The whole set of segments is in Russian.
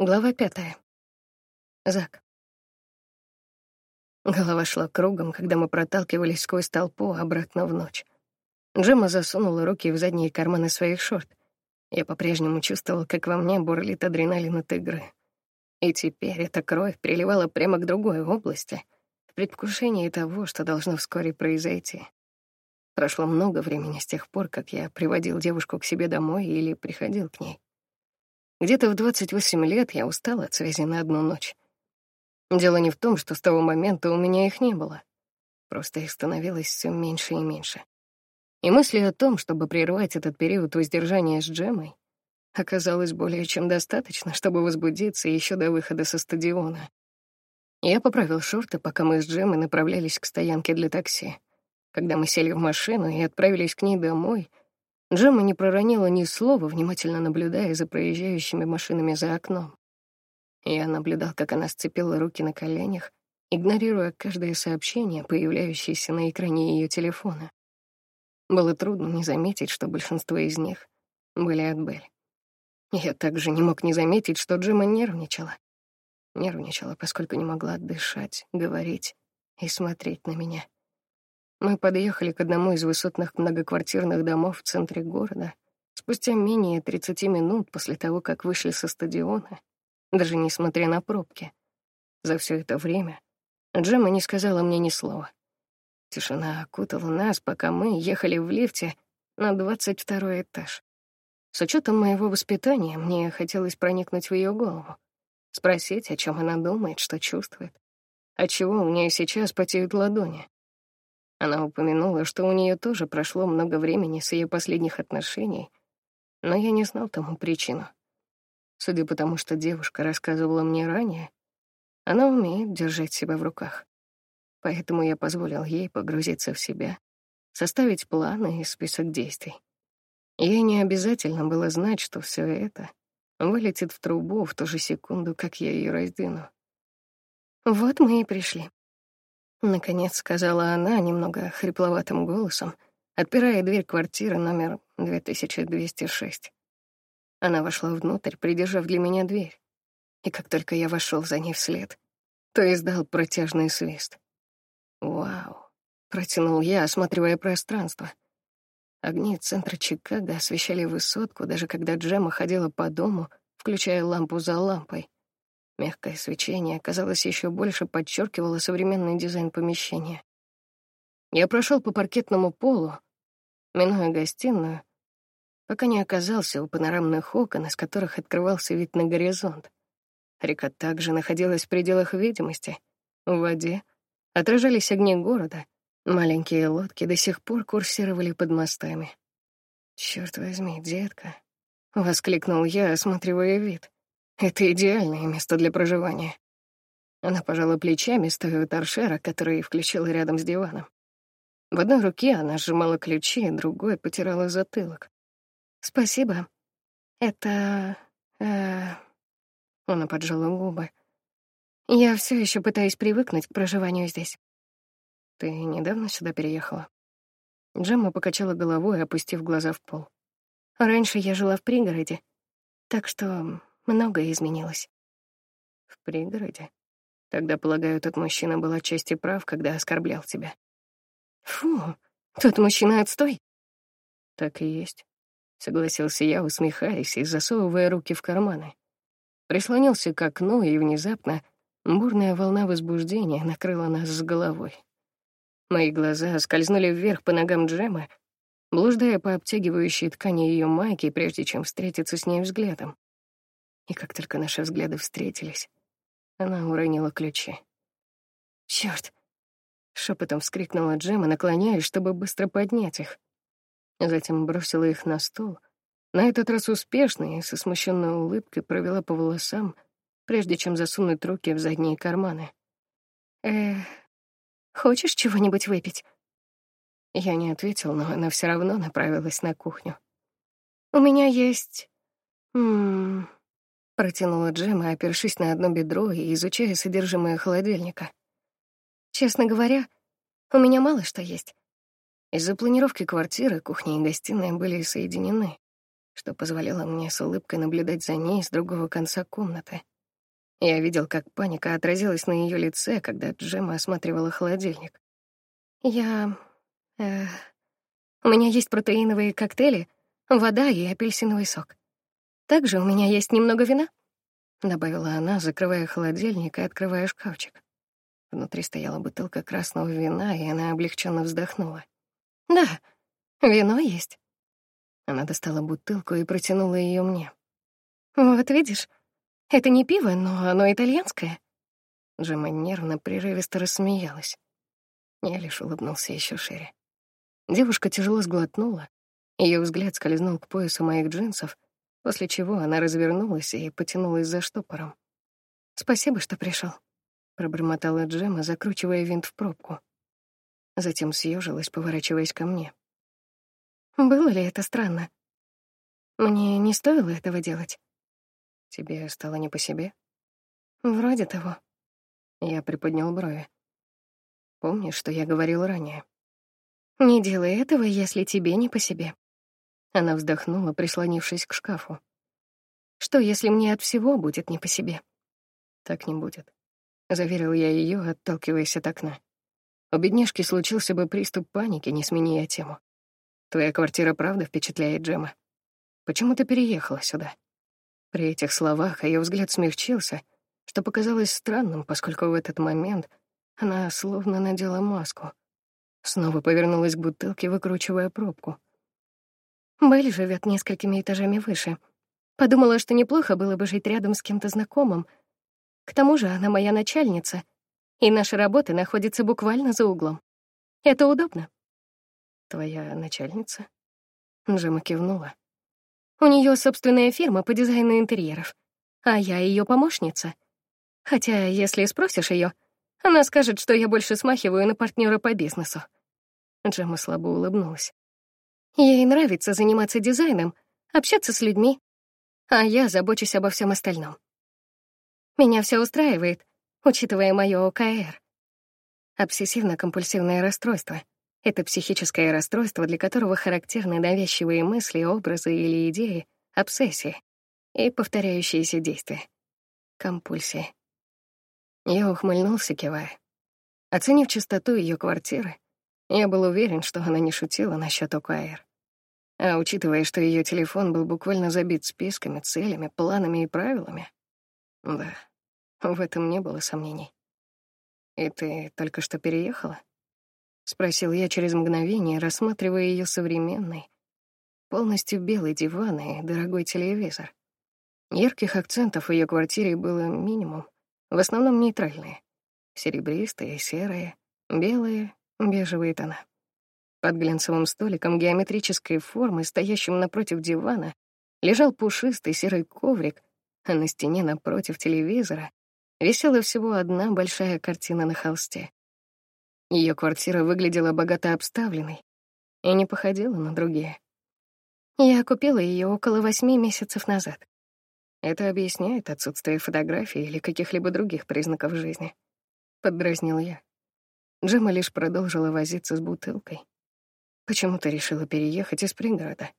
Глава пятая. Зак. Голова шла кругом, когда мы проталкивались сквозь толпу обратно в ночь. Джема засунула руки в задние карманы своих шорт. Я по-прежнему чувствовал, как во мне бурлит адреналин от игры. И теперь эта кровь приливала прямо к другой области, в предвкушении того, что должно вскоре произойти. Прошло много времени с тех пор, как я приводил девушку к себе домой или приходил к ней. Где-то в 28 лет я устал от связи на одну ночь. Дело не в том, что с того момента у меня их не было. Просто их становилось все меньше и меньше. И мысли о том, чтобы прервать этот период воздержания с Джемой, оказалось более чем достаточно, чтобы возбудиться еще до выхода со стадиона. Я поправил шорты, пока мы с Джемой направлялись к стоянке для такси. Когда мы сели в машину и отправились к ней домой — Джемма не проронила ни слова, внимательно наблюдая за проезжающими машинами за окном. Я наблюдал, как она сцепила руки на коленях, игнорируя каждое сообщение, появляющееся на экране ее телефона. Было трудно не заметить, что большинство из них были от Белль. Я также не мог не заметить, что Джима нервничала. Нервничала, поскольку не могла дышать, говорить и смотреть на меня. Мы подъехали к одному из высотных многоквартирных домов в центре города спустя менее 30 минут после того, как вышли со стадиона, даже несмотря на пробки. За все это время Джема не сказала мне ни слова. Тишина окутала нас, пока мы ехали в лифте на 22 этаж. С учетом моего воспитания мне хотелось проникнуть в ее голову, спросить, о чем она думает, что чувствует, отчего у нее сейчас потеют ладони. Она упомянула, что у нее тоже прошло много времени с ее последних отношений, но я не знал тому причину. Судя по тому, что девушка рассказывала мне ранее, она умеет держать себя в руках. Поэтому я позволил ей погрузиться в себя, составить планы и список действий. Ей не обязательно было знать, что все это вылетит в трубу в ту же секунду, как я ее раздвину. Вот мы и пришли. Наконец сказала она немного хрипловатым голосом, отпирая дверь квартиры номер 2206. Она вошла внутрь, придержав для меня дверь. И как только я вошел за ней вслед, то издал протяжный свист. «Вау!» — протянул я, осматривая пространство. Огни центра Чикаго освещали высотку, даже когда Джема ходила по дому, включая лампу за лампой. Мягкое свечение, казалось, еще больше подчеркивало современный дизайн помещения. Я прошел по паркетному полу, минуя гостиную, пока не оказался у панорамных окон, из которых открывался вид на горизонт. Река также находилась в пределах видимости. В воде отражались огни города, маленькие лодки до сих пор курсировали под мостами. «Чёрт возьми, детка!» — воскликнул я, осматривая вид. Это идеальное место для проживания. Она пожала плечами, стоя у торшера, который включила рядом с диваном. В одной руке она сжимала ключи, другой потирала затылок. «Спасибо. Это... Э... Она поджала губы. «Я все еще пытаюсь привыкнуть к проживанию здесь». «Ты недавно сюда переехала?» Джемма покачала головой, опустив глаза в пол. «Раньше я жила в пригороде, так что Многое изменилось. В пригороде? Тогда, полагаю, этот мужчина был отчасти прав, когда оскорблял тебя. Фу, тот мужчина отстой. Так и есть. Согласился я, усмехаясь и засовывая руки в карманы. Прислонился к окну, и внезапно бурная волна возбуждения накрыла нас с головой. Мои глаза скользнули вверх по ногам Джема, блуждая по обтягивающей ткани ее майки, прежде чем встретиться с ней взглядом. И как только наши взгляды встретились, она уронила ключи. «Чёрт!» — шепотом вскрикнула Джема, наклоняясь, чтобы быстро поднять их. Затем бросила их на стол, на этот раз успешно и со смущенной улыбкой провела по волосам, прежде чем засунуть руки в задние карманы. «Э, хочешь чего-нибудь выпить?» Я не ответил, но она все равно направилась на кухню. «У меня есть... Протянула Джема, опершись на одно бедро и изучая содержимое холодильника. Честно говоря, у меня мало что есть. Из-за планировки квартиры кухня и гостиная были соединены, что позволяло мне с улыбкой наблюдать за ней с другого конца комнаты. Я видел, как паника отразилась на ее лице, когда Джема осматривала холодильник. «Я... Э, у меня есть протеиновые коктейли, вода и апельсиновый сок. Также у меня есть немного вина», — добавила она, закрывая холодильник и открывая шкафчик. Внутри стояла бутылка красного вина, и она облегченно вздохнула. «Да, вино есть». Она достала бутылку и протянула ее мне. «Вот видишь, это не пиво, но оно итальянское». Джема нервно, прерывисто рассмеялась. Я лишь улыбнулся еще шире. Девушка тяжело сглотнула, ее взгляд скользнул к поясу моих джинсов, после чего она развернулась и потянулась за штопором. «Спасибо, что пришел, пробормотала Джема, закручивая винт в пробку. Затем съежилась, поворачиваясь ко мне. «Было ли это странно? Мне не стоило этого делать?» «Тебе стало не по себе?» «Вроде того». Я приподнял брови. «Помнишь, что я говорил ранее?» «Не делай этого, если тебе не по себе». Она вздохнула, прислонившись к шкафу. «Что, если мне от всего будет не по себе?» «Так не будет», — заверил я ее, отталкиваясь от окна. У бедняжки случился бы приступ паники, не смени я тему. «Твоя квартира правда впечатляет Джема? Почему ты переехала сюда?» При этих словах ее взгляд смягчился, что показалось странным, поскольку в этот момент она словно надела маску. Снова повернулась к бутылке, выкручивая пробку. Белль живет несколькими этажами выше. Подумала, что неплохо было бы жить рядом с кем-то знакомым. К тому же она моя начальница, и наши работы находятся буквально за углом. Это удобно. Твоя начальница? Джема кивнула. У нее собственная фирма по дизайну интерьеров, а я ее помощница. Хотя, если спросишь ее, она скажет, что я больше смахиваю на партнера по бизнесу. Джема слабо улыбнулась. Ей нравится заниматься дизайном, общаться с людьми, а я забочусь обо всем остальном. Меня все устраивает, учитывая мое ОКР. Обсессивно-компульсивное расстройство — это психическое расстройство, для которого характерны навязчивые мысли, образы или идеи, обсессии и повторяющиеся действия. Компульсии. Я ухмыльнулся, кивая. Оценив чистоту ее квартиры, я был уверен, что она не шутила насчет ОКР. А учитывая, что ее телефон был буквально забит списками, целями, планами и правилами, да, в этом не было сомнений. И ты только что переехала? — спросил я через мгновение, рассматривая ее современный, полностью белый диван и дорогой телевизор. Ярких акцентов в ее квартире было минимум, в основном нейтральные. Серебристые, серые, белые, бежевые тона. Под глянцевым столиком геометрической формы, стоящим напротив дивана, лежал пушистый серый коврик, а на стене напротив телевизора висела всего одна большая картина на холсте. Ее квартира выглядела богато обставленной и не походила на другие. Я купила ее около восьми месяцев назад. Это объясняет отсутствие фотографий или каких-либо других признаков жизни. Поддразнил я. Джема лишь продолжила возиться с бутылкой. Почему ты решила переехать из пригорода?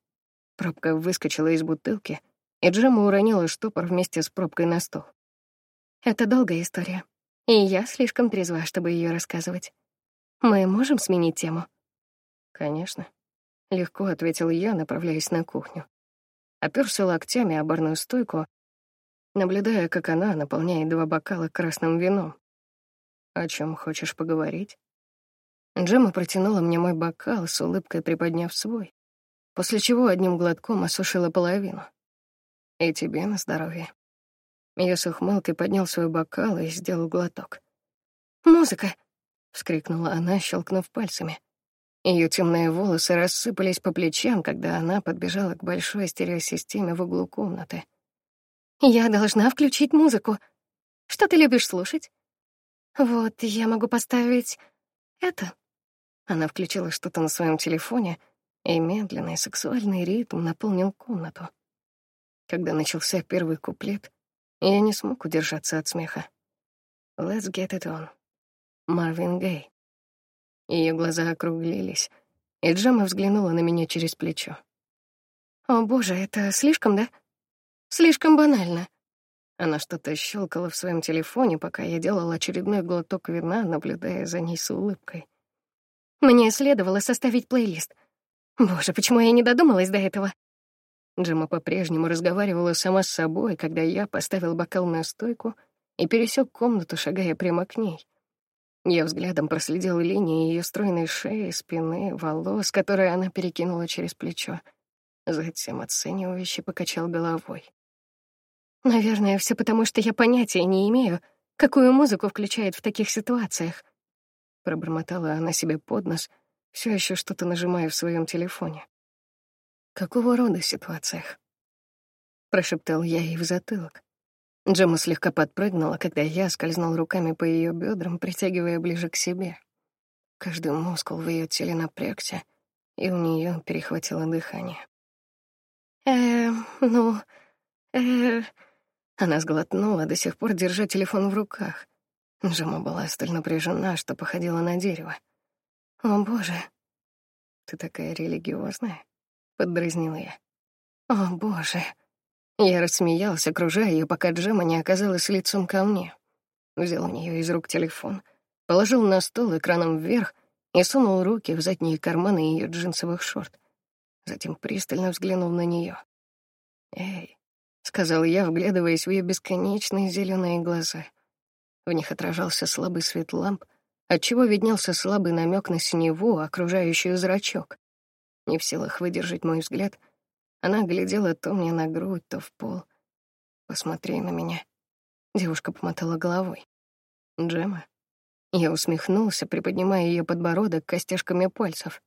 Пробка выскочила из бутылки, и Джема уронила штопор вместе с пробкой на стол. Это долгая история, и я слишком трезва, чтобы ее рассказывать. Мы можем сменить тему? Конечно. Легко ответил я, направляясь на кухню. Оперся локтями о барную стойку, наблюдая, как она наполняет два бокала красным вином. «О чем хочешь поговорить?» Джема протянула мне мой бокал, с улыбкой приподняв свой, после чего одним глотком осушила половину. «И тебе на здоровье». Я с ухмылкой поднял свой бокал и сделал глоток. «Музыка!» — вскрикнула она, щелкнув пальцами. Ее темные волосы рассыпались по плечам, когда она подбежала к большой стереосистеме в углу комнаты. «Я должна включить музыку. Что ты любишь слушать?» «Вот, я могу поставить это». Она включила что-то на своем телефоне, и медленный сексуальный ритм наполнил комнату. Когда начался первый куплет, я не смог удержаться от смеха. «Let's get it on». Марвин Гей. Ее глаза округлились, и Джема взглянула на меня через плечо. О, боже, это слишком, да? Слишком банально. Она что-то щелкала в своем телефоне, пока я делала очередной глоток вина, наблюдая за ней с улыбкой. Мне следовало составить плейлист. Боже, почему я не додумалась до этого? Джема по-прежнему разговаривала сама с собой, когда я поставил бокал на стойку и пересек комнату, шагая прямо к ней. Я взглядом проследил линии ее стройной шеи, спины, волос, которые она перекинула через плечо. Затем оценивающе покачал головой. Наверное, все потому, что я понятия не имею, какую музыку включает в таких ситуациях. Пробормотала она себе под нос, все еще что-то нажимая в своем телефоне. Какого рода ситуациях? Прошептал я ей в затылок. Джема слегка подпрыгнула, когда я скользнул руками по ее бедрам, притягивая ближе к себе. Каждый мускул в ее теле напрягся, и у нее перехватило дыхание. Э, ну, э, она сглотнула, до сих пор держа телефон в руках. Джема была столь напряжена, что походила на дерево. «О, боже, ты такая религиозная», — поддразнила я. «О, боже». Я рассмеялся, окружая ее, пока Джема не оказалась лицом ко мне. Взял у нее из рук телефон, положил на стол экраном вверх и сунул руки в задние карманы ее джинсовых шорт. Затем пристально взглянул на нее. «Эй, — сказал я, вглядываясь в ее бесконечные зеленые глаза. В них отражался слабый свет ламп, отчего виднелся слабый намек на синеву, окружающую зрачок. Не в силах выдержать мой взгляд, она глядела то мне на грудь, то в пол. «Посмотри на меня». Девушка помотала головой. «Джема?» Я усмехнулся, приподнимая ее подбородок костяшками пальцев.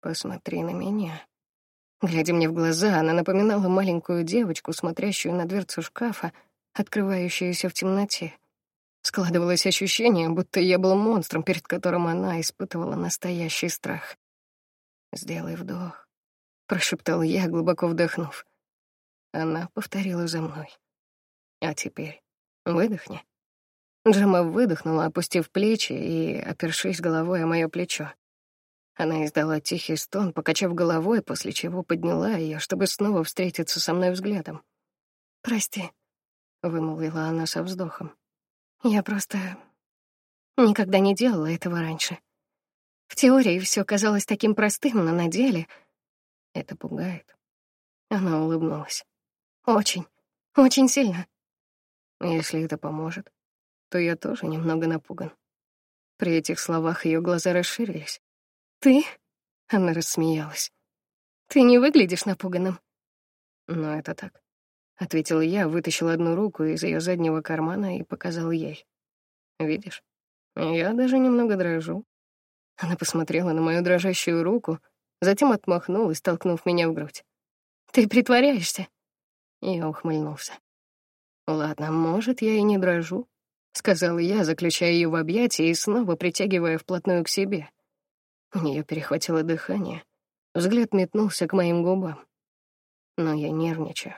«Посмотри на меня». Глядя мне в глаза, она напоминала маленькую девочку, смотрящую на дверцу шкафа, открывающуюся в темноте. Складывалось ощущение, будто я был монстром, перед которым она испытывала настоящий страх. «Сделай вдох», — прошептал я, глубоко вдохнув. Она повторила за мной. «А теперь выдохни». Джема выдохнула, опустив плечи и опершись головой о мое плечо. Она издала тихий стон, покачав головой, после чего подняла ее, чтобы снова встретиться со мной взглядом. «Прости», — вымолвила она со вздохом. «Я просто никогда не делала этого раньше. В теории все казалось таким простым, но на деле это пугает». Она улыбнулась. «Очень, очень сильно». «Если это поможет, то я тоже немного напуган». При этих словах ее глаза расширились. «Ты?» — она рассмеялась. «Ты не выглядишь напуганным». «Ну, это так», — ответил я, вытащил одну руку из ее заднего кармана и показал ей. «Видишь, я даже немного дрожу». Она посмотрела на мою дрожащую руку, затем отмахнулась, толкнув меня в грудь. «Ты притворяешься?» Я ухмыльнулся. «Ладно, может, я и не дрожу», — сказал я, заключая ее в объятия и снова притягивая вплотную к себе. У нее перехватило дыхание. Взгляд метнулся к моим губам. Но я нервничаю.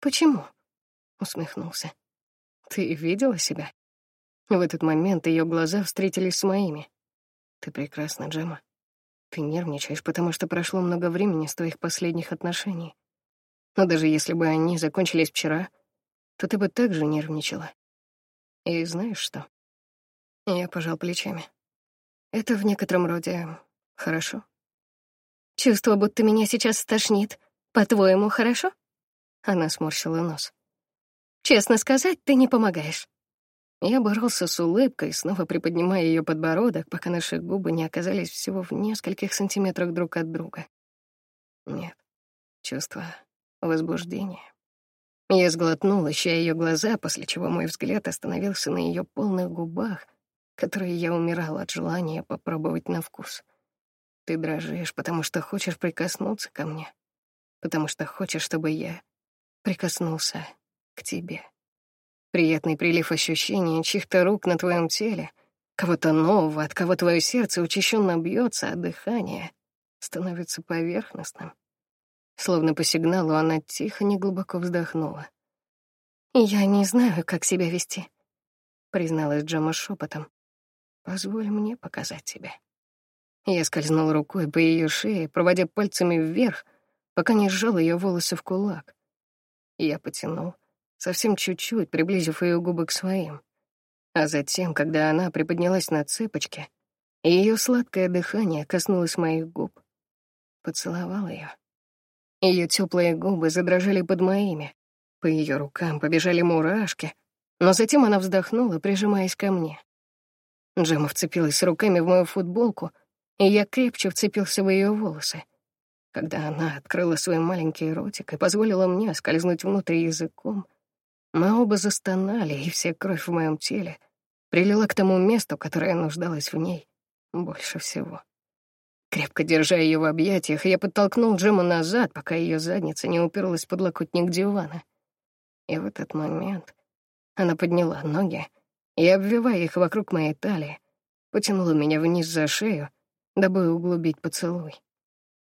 «Почему?» — усмехнулся. «Ты видела себя?» В этот момент ее глаза встретились с моими. «Ты прекрасна, Джема. Ты нервничаешь, потому что прошло много времени с твоих последних отношений. Но даже если бы они закончились вчера, то ты бы также нервничала. И знаешь что?» Я пожал плечами. Это в некотором роде хорошо. Чувство, будто меня сейчас стошнит. По-твоему, хорошо? Она сморщила нос. Честно сказать, ты не помогаешь. Я боролся с улыбкой, снова приподнимая ее подбородок, пока наши губы не оказались всего в нескольких сантиметрах друг от друга. Нет, чувство возбуждения. Я сглотнул, ища ее глаза, после чего мой взгляд остановился на ее полных губах, которые я умирала от желания попробовать на вкус. Ты дрожишь, потому что хочешь прикоснуться ко мне, потому что хочешь, чтобы я прикоснулся к тебе. Приятный прилив ощущений чьих-то рук на твоем теле, кого-то нового, от кого твое сердце учащенно бьется, а дыхание становится поверхностным. Словно по сигналу она тихо, неглубоко вздохнула. «Я не знаю, как себя вести», — призналась Джома шепотом. Позволь мне показать тебе. Я скользнул рукой по ее шее, проводя пальцами вверх, пока не сжал ее волосы в кулак. Я потянул, совсем чуть-чуть, приблизив ее губы к своим. А затем, когда она приподнялась на цыпочки, ее сладкое дыхание коснулось моих губ, поцеловал ее. Ее теплые губы задрожали под моими, по ее рукам побежали мурашки, но затем она вздохнула, прижимаясь ко мне. Джема вцепилась руками в мою футболку, и я крепче вцепился в ее волосы. Когда она открыла свой маленький ротик и позволила мне скользнуть внутрь языком, мы оба застонали, и вся кровь в моем теле прилила к тому месту, которое нуждалось в ней больше всего. Крепко держа ее в объятиях, я подтолкнул Джема назад, пока ее задница не уперлась под локотник дивана. И в этот момент она подняла ноги и, обвивая их вокруг моей талии, потянула меня вниз за шею, дабы углубить поцелуй.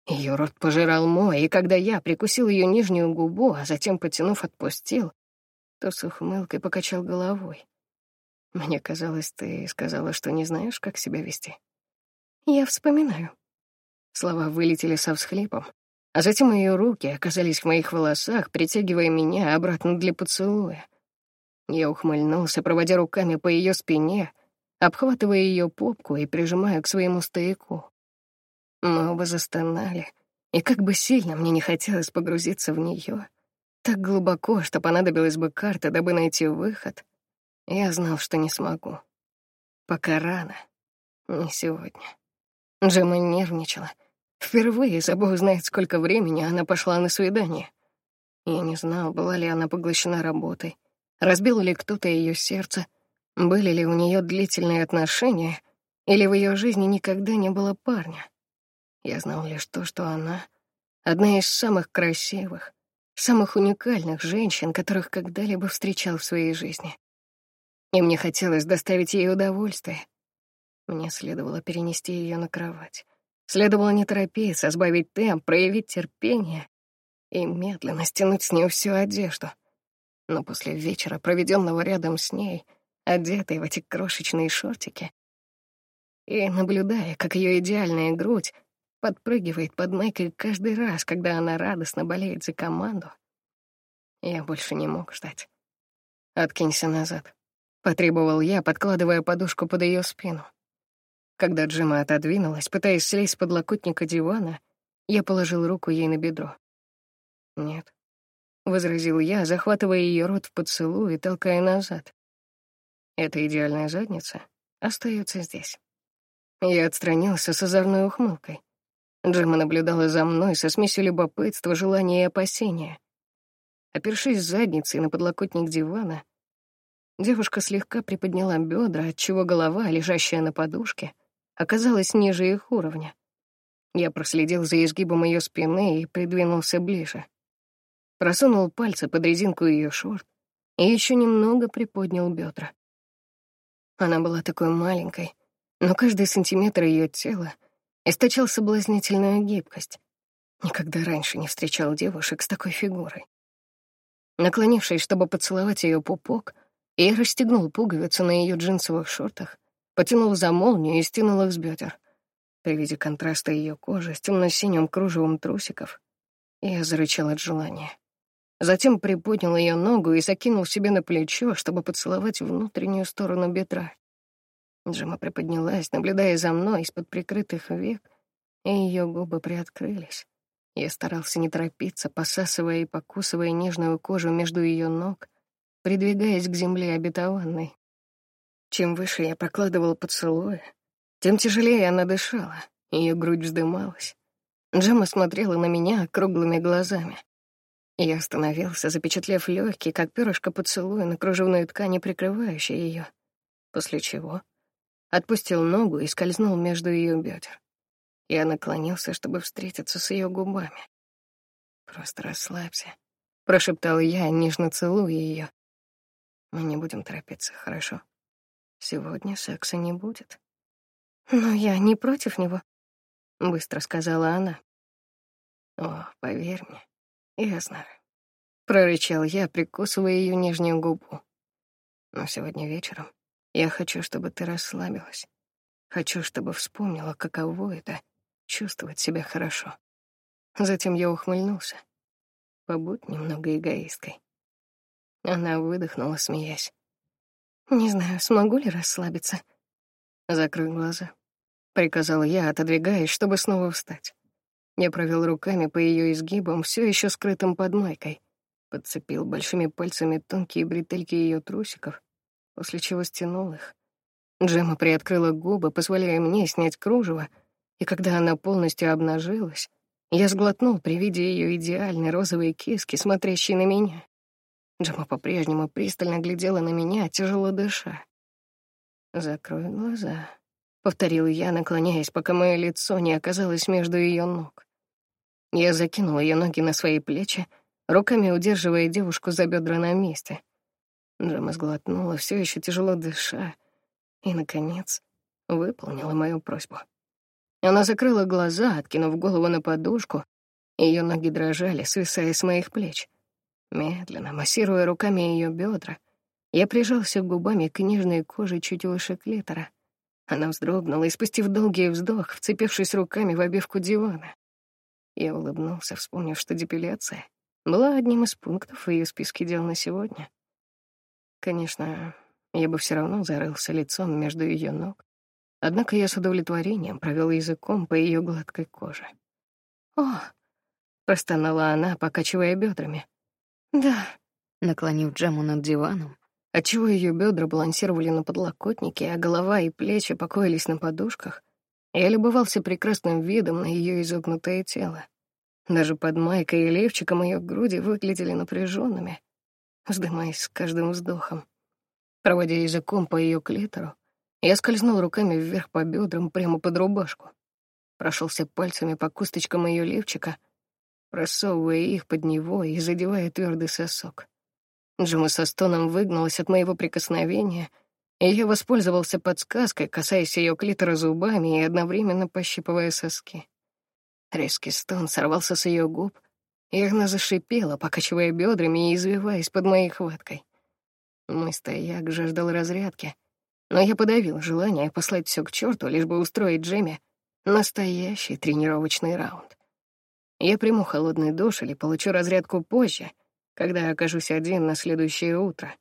Ее рот пожирал мой, и когда я прикусил ее нижнюю губу, а затем, потянув, отпустил, то с ухмылкой покачал головой. Мне казалось, ты сказала, что не знаешь, как себя вести. Я вспоминаю. Слова вылетели со всхлипом, а затем ее руки оказались в моих волосах, притягивая меня обратно для поцелуя. Я ухмыльнулся, проводя руками по ее спине, обхватывая ее попку и прижимая к своему стояку. Мы оба застонали, и как бы сильно мне не хотелось погрузиться в нее, так глубоко, что понадобилась бы карта, дабы найти выход, я знал, что не смогу. Пока рано. Не сегодня. Джема нервничала. Впервые за бог знает сколько времени она пошла на свидание. Я не знал, была ли она поглощена работой, разбил ли кто-то ее сердце, были ли у нее длительные отношения, или в ее жизни никогда не было парня. Я знал лишь то, что она — одна из самых красивых, самых уникальных женщин, которых когда-либо встречал в своей жизни и мне хотелось доставить ей удовольствие. Мне следовало перенести ее на кровать. Следовало не торопиться, сбавить темп, проявить терпение и медленно стянуть с нее всю одежду. Но после вечера, проведенного рядом с ней, одетой в эти крошечные шортики, и наблюдая, как ее идеальная грудь подпрыгивает под майкой каждый раз, когда она радостно болеет за команду, я больше не мог ждать. Откинься назад. — потребовал я, подкладывая подушку под ее спину. Когда Джима отодвинулась, пытаясь слезть с подлокотника дивана, я положил руку ей на бедро. «Нет», — возразил я, захватывая ее рот в поцелуй и толкая назад. «Эта идеальная задница остается здесь». Я отстранился с озорной ухмылкой. Джима наблюдала за мной со смесью любопытства, желания и опасения. Опершись задницей на подлокотник дивана, Девушка слегка приподняла бедра, отчего голова, лежащая на подушке, оказалась ниже их уровня. Я проследил за изгибом ее спины и придвинулся ближе. Просунул пальцы под резинку ее шорт и еще немного приподнял бедра. Она была такой маленькой, но каждый сантиметр ее тела источал соблазнительную гибкость. Никогда раньше не встречал девушек с такой фигурой. Наклонившись, чтобы поцеловать ее пупок, я расстегнул пуговицу на ее джинсовых шортах, потянул за молнию и стянул их с бедер. При виде контраста ее кожи с темно-синим кружевом трусиков я зарычал от желания. Затем приподнял ее ногу и закинул себе на плечо, чтобы поцеловать внутреннюю сторону бедра. Джима приподнялась, наблюдая за мной из-под прикрытых век, и ее губы приоткрылись. Я старался не торопиться, посасывая и покусывая нежную кожу между ее ног, придвигаясь к земле обетованной. Чем выше я прокладывал поцелуи, тем тяжелее она дышала, ее грудь вздымалась. Джема смотрела на меня круглыми глазами. Я остановился, запечатлев легкий, как перышко поцелуя на кружевной ткани, прикрывающей ее, после чего отпустил ногу и скользнул между ее бедер. Я наклонился, чтобы встретиться с ее губами. «Просто расслабься», — прошептал я, нежно целуя ее. Мы не будем торопиться, хорошо? Сегодня секса не будет. Но я не против него, быстро сказала она. О, поверь мне, я знаю. Прорычал я, прикусывая ее нижнюю губу. Но сегодня вечером я хочу, чтобы ты расслабилась. Хочу, чтобы вспомнила, каково это — чувствовать себя хорошо. Затем я ухмыльнулся. Побудь немного эгоисткой. Она выдохнула, смеясь. Не знаю, смогу ли расслабиться. Закрой глаза. Приказал я, отодвигаясь, чтобы снова встать. Я провел руками по ее изгибам, все еще скрытым под майкой. Подцепил большими пальцами тонкие бретельки ее трусиков, после чего стянул их. Джема приоткрыла губы, позволяя мне снять кружево, и когда она полностью обнажилась, я сглотнул при виде ее идеальной розовой киски, смотрящей на меня. Джема по-прежнему пристально глядела на меня, тяжело дыша. «Закрой глаза», — повторил я, наклоняясь, пока мое лицо не оказалось между ее ног. Я закинул ее ноги на свои плечи, руками удерживая девушку за бедра на месте. Джема сглотнула, все еще тяжело дыша, и, наконец, выполнила мою просьбу. Она закрыла глаза, откинув голову на подушку, ее ноги дрожали, свисая с моих плеч. Медленно, массируя руками ее бедра, я прижался губами к нежной коже чуть выше клитора. Она вздрогнула, испустив долгий вздох, вцепившись руками в обивку дивана. Я улыбнулся, вспомнив, что депиляция была одним из пунктов в ее списке дел на сегодня. Конечно, я бы все равно зарылся лицом между ее ног, Однако я с удовлетворением провел языком по ее гладкой коже. «О!» — простонала она, покачивая бедрами. «Да», — наклонив Джему над диваном, отчего ее бедра балансировали на подлокотнике, а голова и плечи покоились на подушках, я любовался прекрасным видом на ее изогнутое тело. Даже под майкой и левчиком ее груди выглядели напряженными, вздымаясь с каждым вздохом. Проводя языком по ее клитору, я скользнул руками вверх по бедрам прямо под рубашку. Прошелся пальцами по кусточкам ее лифчика, просовывая их под него и задевая твердый сосок. Джима со стоном выгнулась от моего прикосновения, и я воспользовался подсказкой, касаясь ее клитора зубами и одновременно пощипывая соски. Резкий стон сорвался с ее губ, и она зашипела, покачивая бедрами и извиваясь под моей хваткой. Мой стояк жаждал разрядки, но я подавил желание послать все к черту, лишь бы устроить Джемми настоящий тренировочный раунд. Я приму холодный душ или получу разрядку позже, когда окажусь один на следующее утро.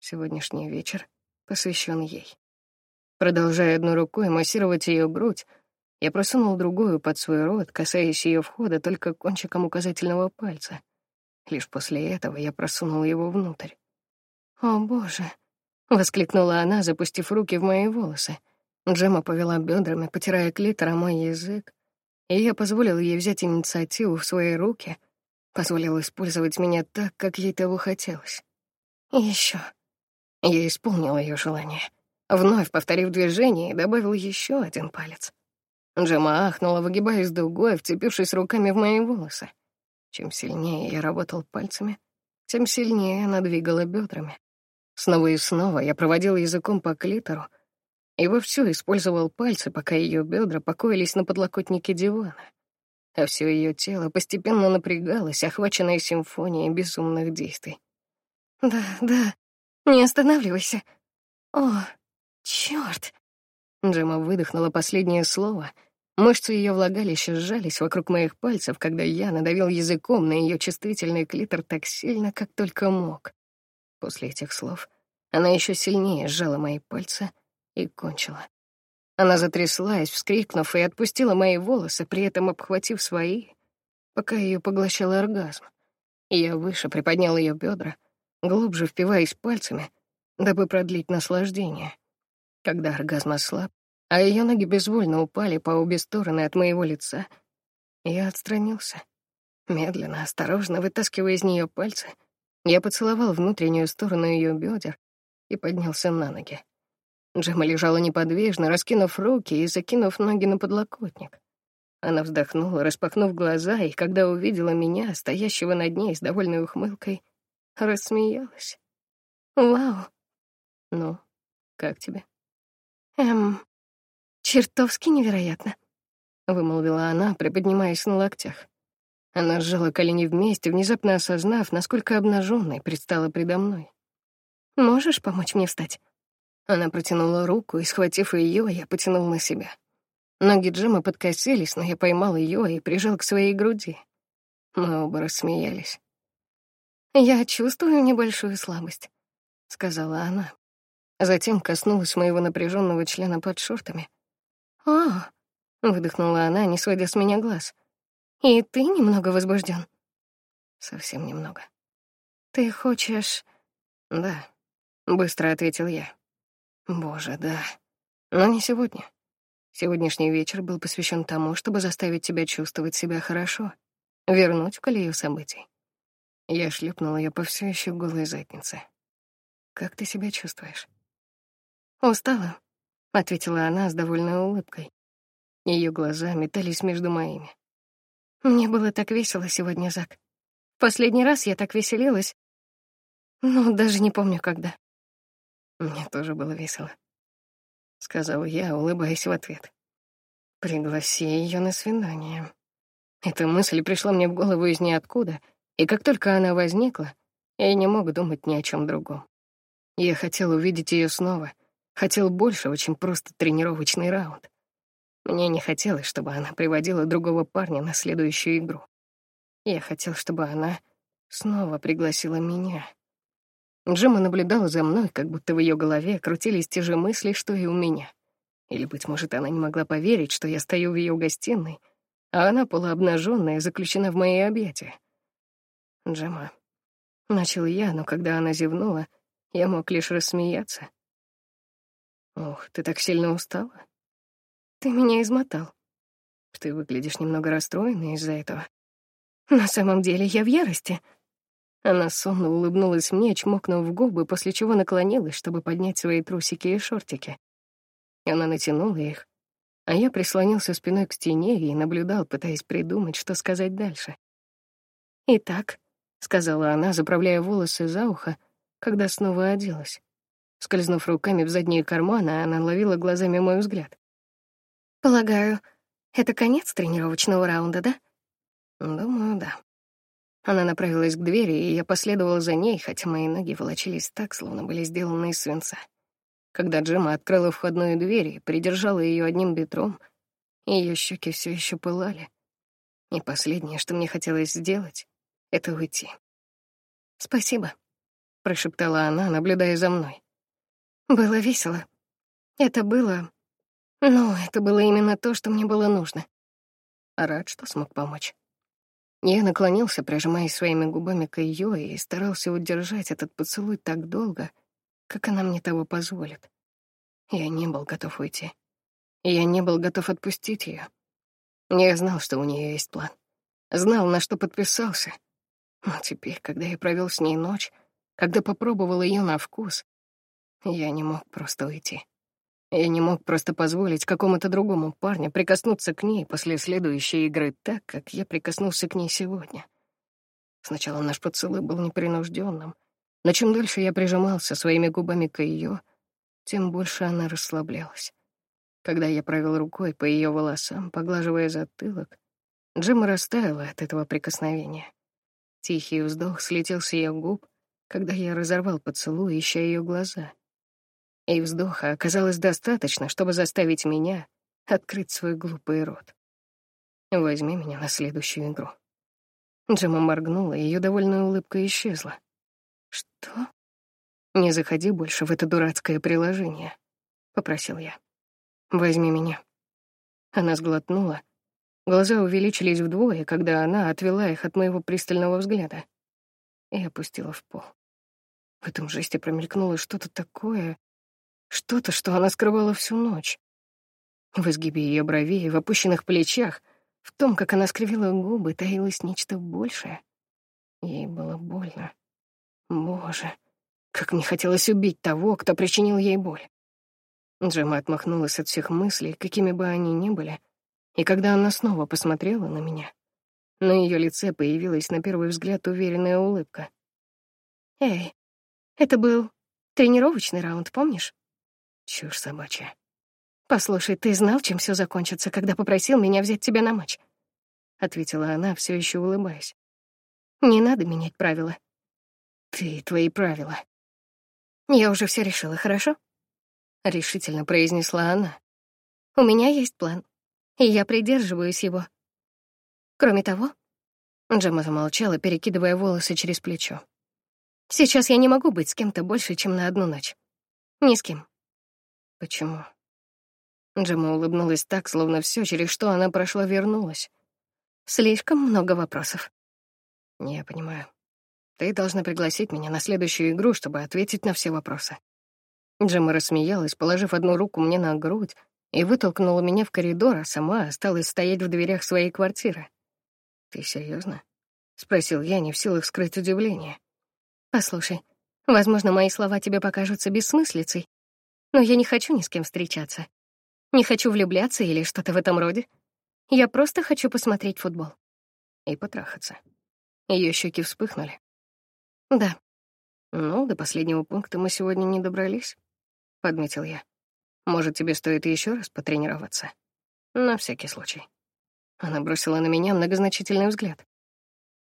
Сегодняшний вечер посвящен ей. Продолжая одной рукой массировать ее грудь, я просунул другую под свой рот, касаясь ее входа только кончиком указательного пальца. Лишь после этого я просунул его внутрь. О, боже! Воскликнула она, запустив руки в мои волосы. Джема повела бедрами, потирая клитор мой язык, и я позволил ей взять инициативу в свои руки, позволил использовать меня так, как ей того хотелось. И еще. Я исполнил ее желание. Вновь повторив движение, добавил еще один палец. Джема ахнула, выгибаясь дугой, вцепившись руками в мои волосы. Чем сильнее я работал пальцами, тем сильнее она двигала бедрами. Снова и снова я проводил языком по клитору и вовсю использовал пальцы, пока ее бедра покоились на подлокотнике дивана, а все ее тело постепенно напрягалось, охваченное симфонией безумных действий. «Да, да, не останавливайся. О, черт! Джема выдохнула последнее слово. Мышцы ее влагалища сжались вокруг моих пальцев, когда я надавил языком на ее чувствительный клитор так сильно, как только мог. После этих слов она еще сильнее сжала мои пальцы и кончила. Она затряслась, вскрикнув, и отпустила мои волосы, при этом обхватив свои, пока ее поглощал оргазм. Я выше приподнял ее бедра, глубже впиваясь пальцами, дабы продлить наслаждение. Когда оргазм ослаб, а ее ноги безвольно упали по обе стороны от моего лица, я отстранился, медленно, осторожно вытаскивая из нее пальцы — я поцеловал внутреннюю сторону ее бедер и поднялся на ноги. Джема лежала неподвижно, раскинув руки и закинув ноги на подлокотник. Она вздохнула, распахнув глаза, и когда увидела меня, стоящего над ней с довольной ухмылкой, рассмеялась. «Вау!» «Ну, как тебе?» «Эм, чертовски невероятно», — вымолвила она, приподнимаясь на локтях. Она сжала колени вместе, внезапно осознав, насколько обнаженной предстала предо мной. «Можешь помочь мне встать?» Она протянула руку, и, схватив ее, я потянул на себя. Ноги Джима подкосились, но я поймал ее и прижал к своей груди. Мы оба рассмеялись. «Я чувствую небольшую слабость», — сказала она. Затем коснулась моего напряженного члена под шортами. «А!» — выдохнула она, не сводя с меня глаз. «И ты немного возбужден? «Совсем немного». «Ты хочешь...» «Да», — быстро ответил я. «Боже, да. Но не сегодня. Сегодняшний вечер был посвящен тому, чтобы заставить тебя чувствовать себя хорошо, вернуть в колею событий. Я шлепнула ее по все еще голой заднице. «Как ты себя чувствуешь?» «Устала», — ответила она с довольной улыбкой. Ее глаза метались между моими. «Мне было так весело сегодня, Зак. Последний раз я так веселилась. Ну, даже не помню, когда». «Мне тоже было весело», — сказал я, улыбаясь в ответ. «Пригласи ее на свидание». Эта мысль пришла мне в голову из ниоткуда, и как только она возникла, я не мог думать ни о чем другом. Я хотел увидеть ее снова, хотел большего, чем просто тренировочный раунд. Мне не хотелось, чтобы она приводила другого парня на следующую игру. Я хотел, чтобы она снова пригласила меня. Джима наблюдала за мной, как будто в ее голове крутились те же мысли, что и у меня. Или, быть может, она не могла поверить, что я стою в ее гостиной — а она полуобнаженная, заключена в мои объятия. Джема. Начал я, но когда она зевнула, я мог лишь рассмеяться. Ох, ты так сильно устала? Ты меня измотал. Ты выглядишь немного расстроенной из-за этого. На самом деле я в ярости. Она сонно улыбнулась мне, чмокнув в губы, после чего наклонилась, чтобы поднять свои трусики и шортики. Она натянула их, а я прислонился спиной к стене и наблюдал, пытаясь придумать, что сказать дальше. «Итак», — сказала она, заправляя волосы за ухо, когда снова оделась. Скользнув руками в задние карманы, она ловила глазами мой взгляд. «Полагаю, это конец тренировочного раунда, да?» «Думаю, да». Она направилась к двери, и я последовал за ней, хотя мои ноги волочились так, словно были сделаны из свинца. Когда Джима открыла входную дверь и придержала ее одним бедром, ее щеки все еще пылали. И последнее, что мне хотелось сделать, — это уйти. «Спасибо», — прошептала она, наблюдая за мной. «Было весело. Это было... Ну, это было именно то, что мне было нужно. Рад, что смог помочь». Я наклонился, прижимаясь своими губами к ее, и старался удержать этот поцелуй так долго, как она мне того позволит. Я не был готов уйти. Я не был готов отпустить ее. Я знал, что у нее есть план. Знал, на что подписался. Но теперь, когда я провел с ней ночь, когда попробовал ее на вкус, я не мог просто уйти. Я не мог просто позволить какому-то другому парню прикоснуться к ней после следующей игры так, как я прикоснулся к ней сегодня. Сначала наш поцелуй был непринужденным, но чем дольше я прижимался своими губами к ее, тем больше она расслаблялась. Когда я провел рукой по ее волосам, поглаживая затылок, Джима растаяла от этого прикосновения. Тихий вздох слетел с ее губ, когда я разорвал поцелуй, ища ее глаза. И вздоха оказалось достаточно, чтобы заставить меня открыть свой глупый рот. «Возьми меня на следующую игру». Джима моргнула, и ее довольная улыбка исчезла. «Что?» «Не заходи больше в это дурацкое приложение», — попросил я. «Возьми меня». Она сглотнула. Глаза увеличились вдвое, когда она отвела их от моего пристального взгляда и опустила в пол. В этом жесте промелькнуло что-то такое, что-то, что она скрывала всю ночь. В изгибе ее бровей, в опущенных плечах, в том, как она скривила губы, таилось нечто большее. Ей было больно. Боже, как мне хотелось убить того, кто причинил ей боль. Джема отмахнулась от всех мыслей, какими бы они ни были, и когда она снова посмотрела на меня, на ее лице появилась на первый взгляд уверенная улыбка. «Эй, это был тренировочный раунд, помнишь?» «Чушь собачья». «Послушай, ты знал, чем все закончится, когда попросил меня взять тебя на матч?» — ответила она, все еще улыбаясь. «Не надо менять правила. Ты и твои правила. Я уже все решила, хорошо? Решительно произнесла она. У меня есть план. и я придерживаюсь его. Кроме того, Джема замолчала, перекидывая волосы через плечо. Сейчас я не могу быть с кем-то больше, чем на одну ночь. Ни с кем. Почему? Джема улыбнулась так, словно все, через что она прошла, вернулась. Слишком много вопросов. Не понимаю. Ты должна пригласить меня на следующую игру, чтобы ответить на все вопросы. Джема рассмеялась, положив одну руку мне на грудь, и вытолкнула меня в коридор, а сама осталась стоять в дверях своей квартиры. «Ты серьезно? спросил я, не в силах скрыть удивление. «Послушай, возможно, мои слова тебе покажутся бессмыслицей, но я не хочу ни с кем встречаться. Не хочу влюбляться или что-то в этом роде. Я просто хочу посмотреть футбол. И потрахаться. Ее щеки вспыхнули. Да. Ну, до последнего пункта мы сегодня не добрались, подметил я. Может, тебе стоит еще раз потренироваться? На всякий случай. Она бросила на меня многозначительный взгляд.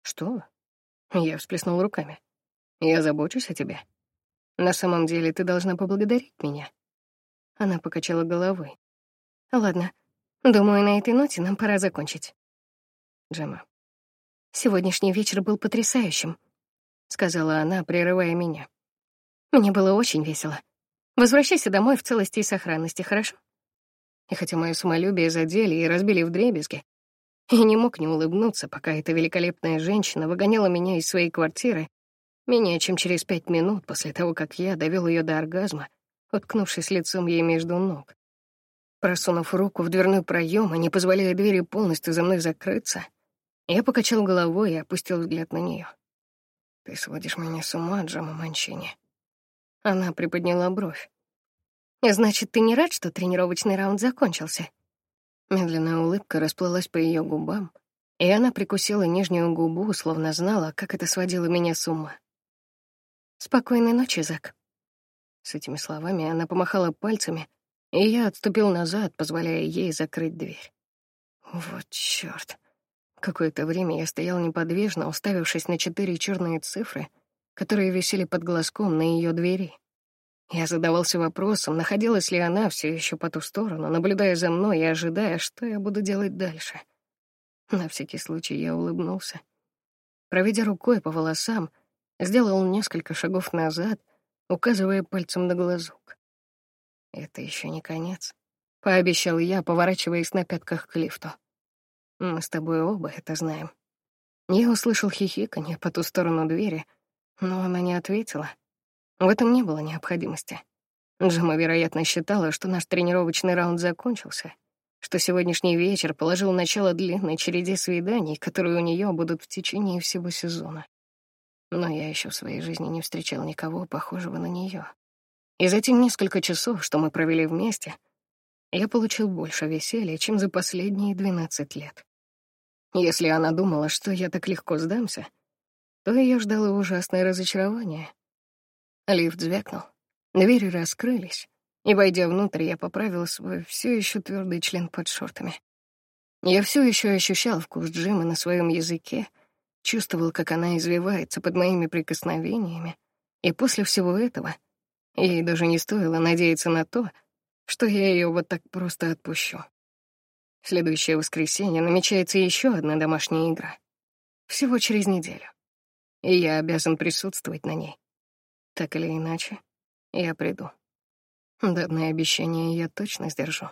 Что? Я всплеснул руками. Я забочусь о тебе. На самом деле ты должна поблагодарить меня. Она покачала головой. Ладно, думаю, на этой ноте нам пора закончить. Джема. Сегодняшний вечер был потрясающим, сказала она, прерывая меня. Мне было очень весело. Возвращайся домой в целости и сохранности, хорошо? И хотя мое самолюбие задели и разбили вдребезги, я не мог не улыбнуться, пока эта великолепная женщина выгоняла меня из своей квартиры менее чем через пять минут после того, как я довел ее до оргазма, уткнувшись лицом ей между ног. Просунув руку в дверной проем и не позволяя двери полностью за мной закрыться, я покачал головой и опустил взгляд на нее. «Ты сводишь меня с ума, Джама Манчини». Она приподняла бровь. «Значит, ты не рад, что тренировочный раунд закончился?» Медленная улыбка расплылась по ее губам, и она прикусила нижнюю губу, словно знала, как это сводило меня с ума. «Спокойной ночи, Зак». С этими словами она помахала пальцами, и я отступил назад, позволяя ей закрыть дверь. Вот чёрт. Какое-то время я стоял неподвижно, уставившись на четыре черные цифры, которые висели под глазком на ее двери. Я задавался вопросом, находилась ли она все еще по ту сторону, наблюдая за мной и ожидая, что я буду делать дальше. На всякий случай я улыбнулся. Проведя рукой по волосам, сделал несколько шагов назад, указывая пальцем на глазок. Это еще не конец, пообещал я, поворачиваясь на пятках к лифту. Мы с тобой оба это знаем. Я услышал хихиканье по ту сторону двери, но она не ответила. В этом не было необходимости. Джима, вероятно, считала, что наш тренировочный раунд закончился, что сегодняшний вечер положил начало длинной череде свиданий, которые у нее будут в течение всего сезона. Но я еще в своей жизни не встречал никого похожего на нее. И за те несколько часов, что мы провели вместе, я получил больше веселья, чем за последние двенадцать лет. Если она думала, что я так легко сдамся, то ее ждало ужасное разочарование — Лифт звякнул, двери раскрылись, и, войдя внутрь, я поправил свой все еще твердый член под шортами. Я все еще ощущал вкус Джима на своем языке, чувствовал, как она извивается под моими прикосновениями, и после всего этого ей даже не стоило надеяться на то, что я ее вот так просто отпущу. В следующее воскресенье намечается еще одна домашняя игра. Всего через неделю. И я обязан присутствовать на ней. Так или иначе, я приду. Данное обещание я точно сдержу.